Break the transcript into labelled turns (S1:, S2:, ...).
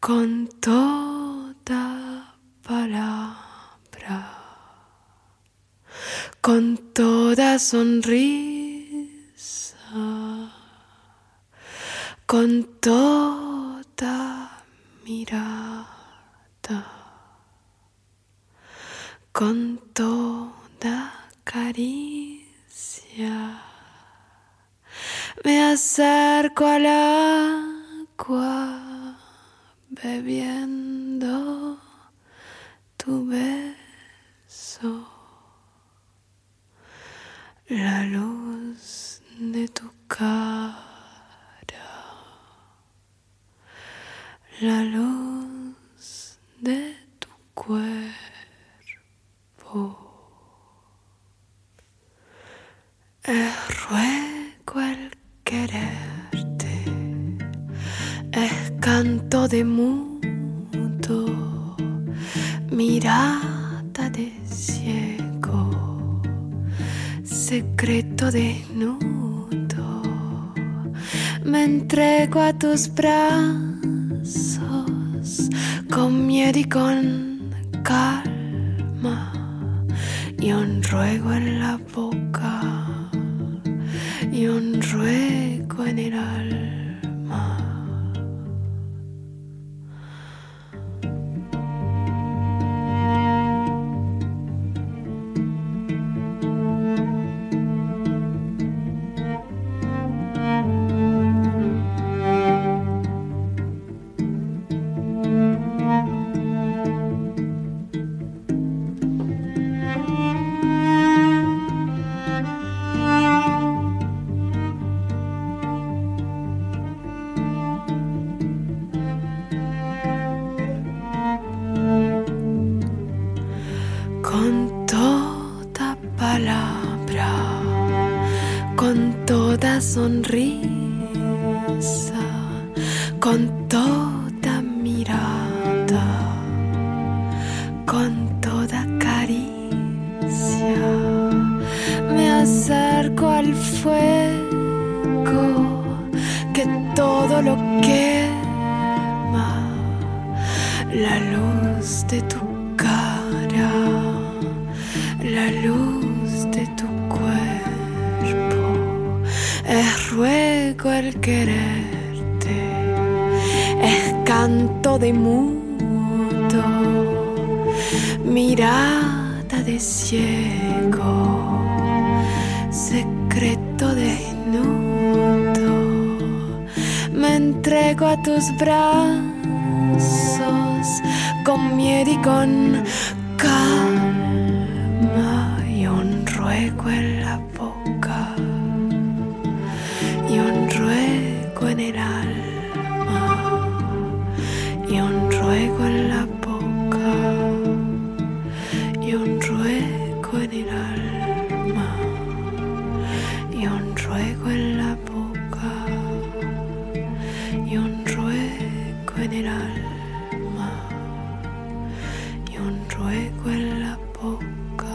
S1: con toda palabra, con toda sonrisa, con toda mirada, con toda caricia. Me acerco al agua bebiendo tu beso, la luz de tu cara, la luz de tu cuerpo. Ruego canto de mudo, mirada de ciego, secreto desnudo. Me entrego a tus brazos con miedo y con calma y un ruego en la boca y un ruego en el alma. Con toda sonrisa, con toda mirada, con toda caricia. Me acerco al fuego que todo lo quema, la luz de tu cara, Es ruego el quererte, es canto de mudo, mirada de ciego, secreto desnudo. Me entrego a tus brazos con miedo y con calma y un ruego en la en el alma y un ruego en la boca y un ruego en el alma y un ruego en la boca y un ruego en el alma y un ruego en la boca.